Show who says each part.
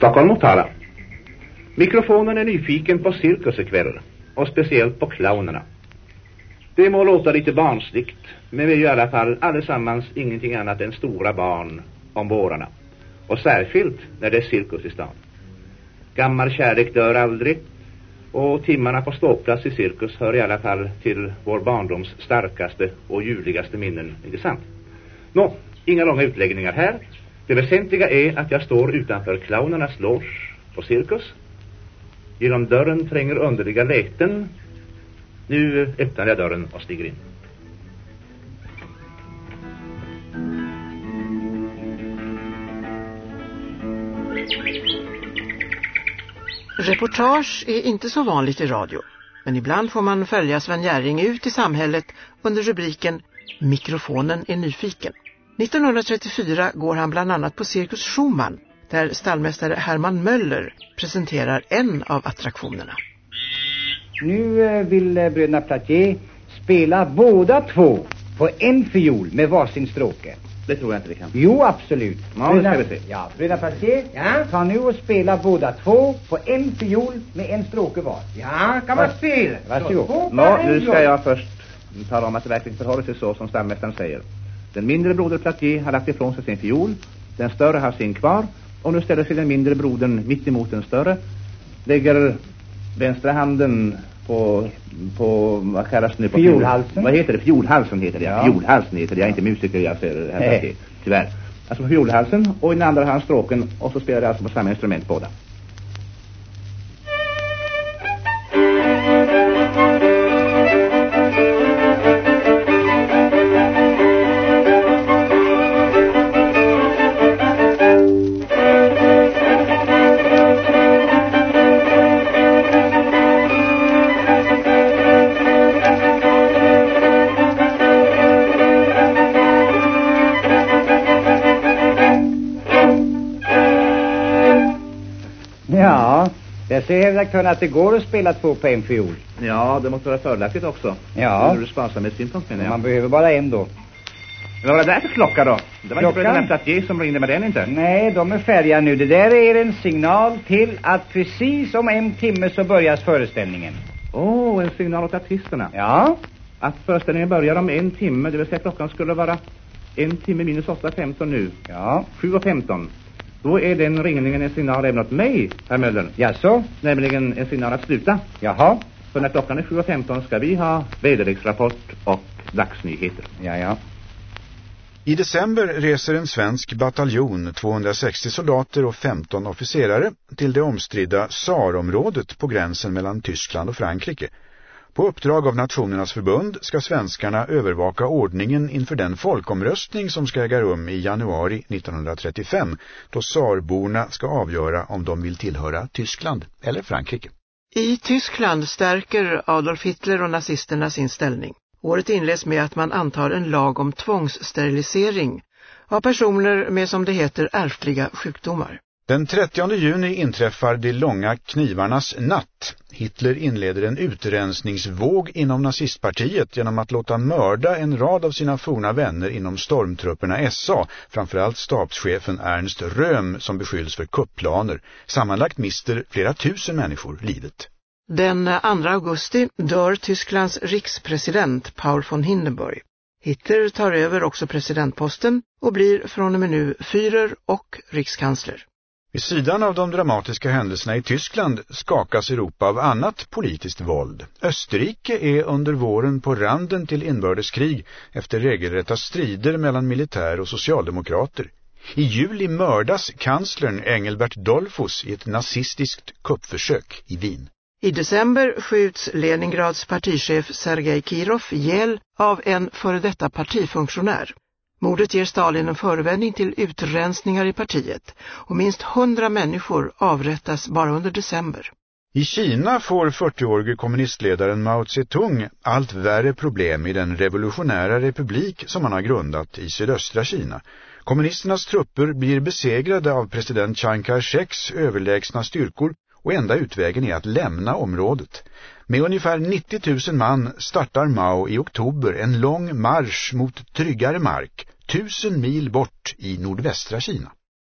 Speaker 1: Stockholm Motala. Mikrofonen är nyfiken på cirkus ikväll och speciellt på clownerna. Det må låta lite barnsligt men vi är ju i alla fall allesammans ingenting annat än stora barn om vårarna. Och särskilt när det är cirkus i stan. Gammal kärlek dör aldrig och timmarna på ståplats i cirkus hör i alla fall till vår barndoms starkaste och ljuvligaste minnen, inte sant? Nå, inga långa utläggningar här. Det väsentliga är att jag står utanför clownernas loge på cirkus. Genom dörren tränger underliga läten. Nu öppnar jag dörren och stiger in.
Speaker 2: Reportage är inte så vanligt i radio, men ibland får man följa Sven Gäring ut i samhället under rubriken Mikrofonen är nyfiken. 1934 går han bland annat på Cirkus Schumann där stallmästare Herman Möller presenterar en av attraktionerna.
Speaker 3: Nu eh, vill eh, bröderna Platier spela båda två på en fiol med varsin stråke.
Speaker 1: Det tror jag inte vi kan.
Speaker 3: Jo, absolut.
Speaker 1: Ja, det ska vi se.
Speaker 3: Ja, bröderna Platier, ja. ta nu och spela båda två på en fiol med en stråke var.
Speaker 4: Ja, kan man spela?
Speaker 3: Varsågod.
Speaker 4: Så,
Speaker 1: Nå, nu ska jag först tala om att det verkligen förhåller sig så som stammästaren säger. Den mindre broder Platier har lagt ifrån sig sin fiol. Den större har sin kvar. Och nu ställer sig den mindre brodern mitt emot den större. Lägger vänstra handen på, på vad kallas det nu? På
Speaker 3: Fiolhalsen.
Speaker 1: Vad heter det? Fiolhalsen heter det. Ja. Fiolhalsen heter det. Jag är inte musiker, jag ser här. Tyvärr. Alltså på fiolhalsen och i den andra har han stråken och så spelar de alltså på samma instrument båda.
Speaker 3: Ja, där ser redaktören att det går att spela två på en fiol.
Speaker 1: Ja, det måste vara fördelaktigt också.
Speaker 3: Ja.
Speaker 1: Ur sparsamhetssynpunkt menar jag.
Speaker 3: Man behöver bara en då.
Speaker 1: Vad var det där för klocka då? Det var inte
Speaker 3: Klockan?
Speaker 1: bröderna Platier som ringde med den inte.
Speaker 3: Nej, de är färdiga nu. Det där är en signal till att precis om en timme så börjas föreställningen.
Speaker 1: Åh, oh, en signal åt artisterna.
Speaker 3: Ja,
Speaker 1: Att föreställningen börjar om en timme, det vill säga klockan skulle vara en timme minus 8.15 nu.
Speaker 3: ja.
Speaker 1: 7.15. Då är den ringningen en signal även åt mig, herr Möller.
Speaker 3: Jaså?
Speaker 1: Nämligen en signal att sluta.
Speaker 3: Jaha?
Speaker 1: För när klockan är 7.15 ska vi ha väderleksrapport och dagsnyheter.
Speaker 3: Ja, ja.
Speaker 5: I december reser en svensk bataljon, 260 soldater och 15 officerare, till det omstridda Saarområdet på gränsen mellan Tyskland och Frankrike. På uppdrag av Nationernas förbund ska svenskarna övervaka ordningen inför den folkomröstning som ska äga rum i januari 1935, då Sarborna ska avgöra om de vill tillhöra Tyskland eller Frankrike.
Speaker 2: I Tyskland stärker Adolf Hitler och nazisterna sin ställning. Året inleds med att man antar en lag om tvångssterilisering av personer med som det heter ärftliga sjukdomar.
Speaker 5: Den 30 juni inträffar de långa knivarnas natt. Hitler inleder en utrensningsvåg inom nazistpartiet genom att låta mörda en rad av sina forna vänner inom stormtrupperna SA, framförallt stabschefen Ernst Röhm som beskylls för kupplaner. Sammanlagt mister flera tusen människor livet.
Speaker 2: Den 2 augusti dör Tysklands rikspresident Paul von Hindenburg. Hitler tar över också presidentposten och blir från och med nu Führer och rikskansler.
Speaker 5: Vid sidan av de dramatiska händelserna i Tyskland skakas Europa av annat politiskt våld. Österrike är under våren på randen till inbördeskrig efter regelrätta strider mellan militär och socialdemokrater. I juli mördas kanslern Engelbert Dollfuss i ett nazistiskt kuppförsök i Wien.
Speaker 2: I december skjuts Leningrads partichef Sergej Kirov ihjäl av en före detta partifunktionär. Mordet ger Stalin en förevändning till utrensningar i partiet och minst hundra människor avrättas bara under december.
Speaker 5: I Kina får 40-årige kommunistledaren Mao Zedong allt värre problem i den revolutionära republik som han har grundat i sydöstra Kina. Kommunisternas trupper blir besegrade av president Chiang Kai-sheks överlägsna styrkor och enda utvägen är att lämna området. Med ungefär 90 000 man startar Mao i oktober en lång marsch mot tryggare mark, tusen mil bort i nordvästra Kina.